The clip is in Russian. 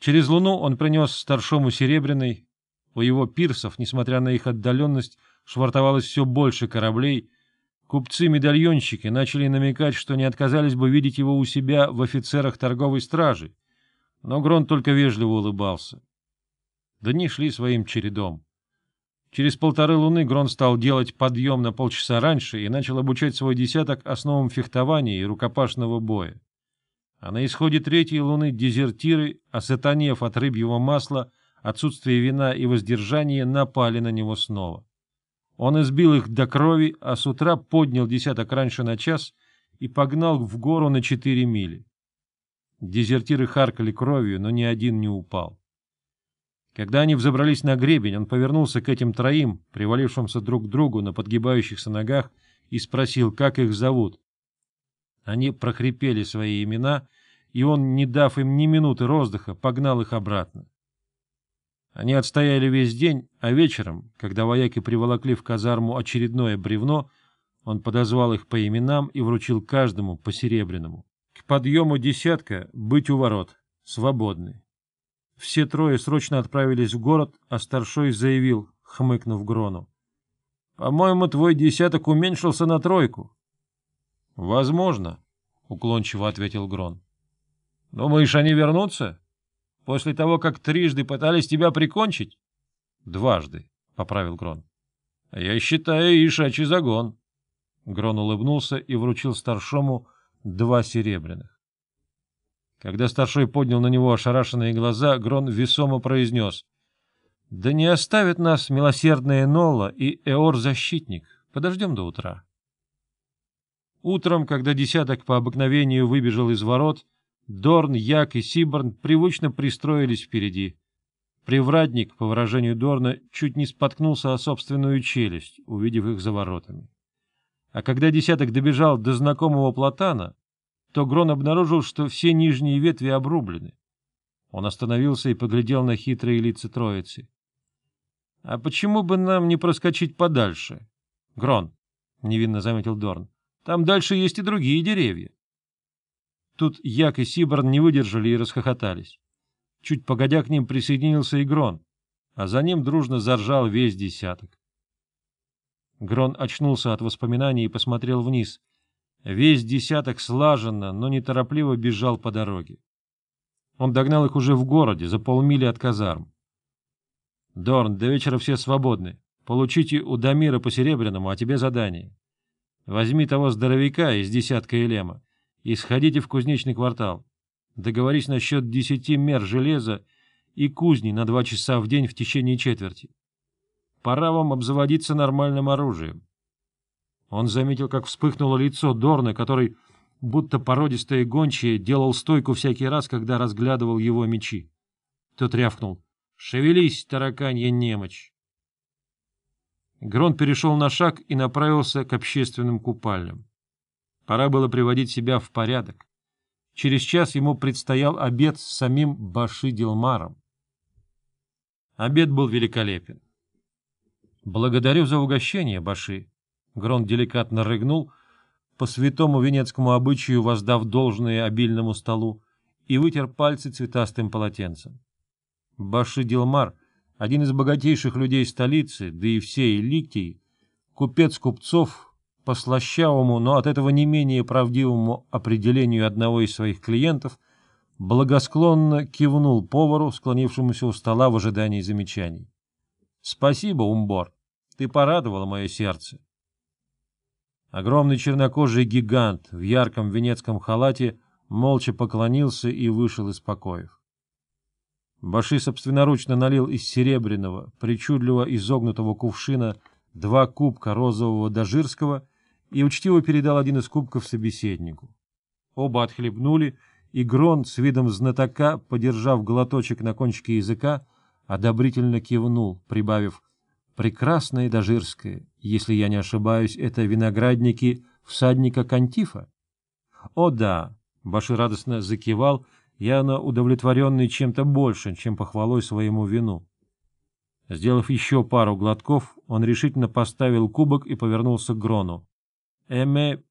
Через луну он принес старшому серебряный. У его пирсов, несмотря на их отдаленность, швартовалось все больше кораблей. Купцы-медальонщики начали намекать, что не отказались бы видеть его у себя в офицерах торговой стражи. Но Грон только вежливо улыбался. Дни шли своим чередом. Через полторы луны Грон стал делать подъем на полчаса раньше и начал обучать свой десяток основам фехтования и рукопашного боя. А на исходе третьей луны дезертиры, осатанев от рыбьего масла, отсутствия вина и воздержания, напали на него снова. Он избил их до крови, а с утра поднял десяток раньше на час и погнал в гору на четыре мили. Дезертиры харкали кровью, но ни один не упал. Когда они взобрались на гребень, он повернулся к этим троим, привалившимся друг к другу на подгибающихся ногах, и спросил, как их зовут. Они прохрипели свои имена, и он, не дав им ни минуты роздыха, погнал их обратно. Они отстояли весь день, а вечером, когда вояки приволокли в казарму очередное бревно, он подозвал их по именам и вручил каждому по серебряному. К подъему десятка быть у ворот, свободны. Все трое срочно отправились в город, а старшой заявил, хмыкнув Грону. — По-моему, твой десяток уменьшился на тройку. — Возможно, — уклончиво ответил Грон. — Думаешь, они вернутся? После того, как трижды пытались тебя прикончить? — Дважды, — поправил Грон. — Я считаю ишачий загон. Грон улыбнулся и вручил старшому два серебряных. Когда старшой поднял на него ошарашенные глаза, Грон весомо произнес. — Да не оставит нас милосердная Нола и Эор-защитник. Подождем до утра. Утром, когда десяток по обыкновению выбежал из ворот, Дорн, Як и Сиборн привычно пристроились впереди. Привратник, по выражению Дорна, чуть не споткнулся о собственную челюсть, увидев их за воротами. А когда десяток добежал до знакомого платана, то Грон обнаружил, что все нижние ветви обрублены. Он остановился и поглядел на хитрые лица троицы. — А почему бы нам не проскочить подальше? — Грон, — невинно заметил Дорн, — там дальше есть и другие деревья. Тут Як и Сиборн не выдержали и расхохотались. Чуть погодя к ним присоединился и Грон, а за ним дружно заржал весь десяток. Грон очнулся от воспоминаний и посмотрел вниз. Весь десяток слаженно, но неторопливо бежал по дороге. Он догнал их уже в городе, за полмили от казарм. — Дорн, до вечера все свободны. Получите у Дамира по серебряному, а тебе задание. Возьми того здоровяка из десятка Элема и сходите в кузнечный квартал. Договорись насчет десяти мер железа и кузни на два часа в день в течение четверти. Пора вам обзаводиться нормальным оружием. Он заметил, как вспыхнуло лицо Дорна, который, будто породистая гончая, делал стойку всякий раз, когда разглядывал его мечи. Тот рявкнул. — Шевелись, тараканья немочь! Грон перешел на шаг и направился к общественным купальням. Пора было приводить себя в порядок. Через час ему предстоял обед с самим Баши Дилмаром. Обед был великолепен. — Благодарю за угощение, Баши, Грон деликатно рыгнул, по святому венецкому обычаю воздав должное обильному столу, и вытер пальцы цветастым полотенцем. Баши Дилмар, один из богатейших людей столицы, да и всей Ликии, купец купцов, по слащавому, но от этого не менее правдивому определению одного из своих клиентов, благосклонно кивнул повару, склонившемуся у стола в ожидании замечаний. — Спасибо, Умбор, ты порадовала мое сердце. Огромный чернокожий гигант в ярком венецком халате молча поклонился и вышел из покоев. Баши собственноручно налил из серебряного, причудливо изогнутого кувшина два кубка розового дожирского и учтиво передал один из кубков собеседнику. Оба отхлебнули, и Грон с видом знатока, подержав глоточек на кончике языка, одобрительно кивнул, прибавив прекрасное дожирское, если я не ошибаюсь, это виноградники всадника Кантифа? — О да! — Баши радостно закивал, явно удовлетворенный чем-то большим, чем похвалой своему вину. Сделав еще пару глотков, он решительно поставил кубок и повернулся к Грону. — Эме